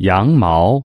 羊毛